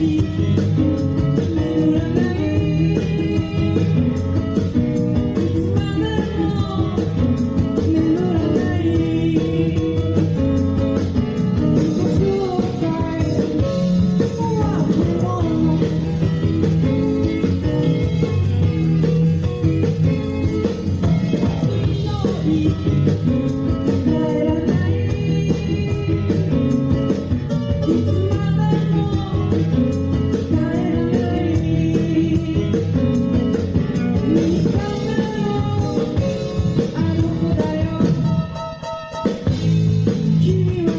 me. you.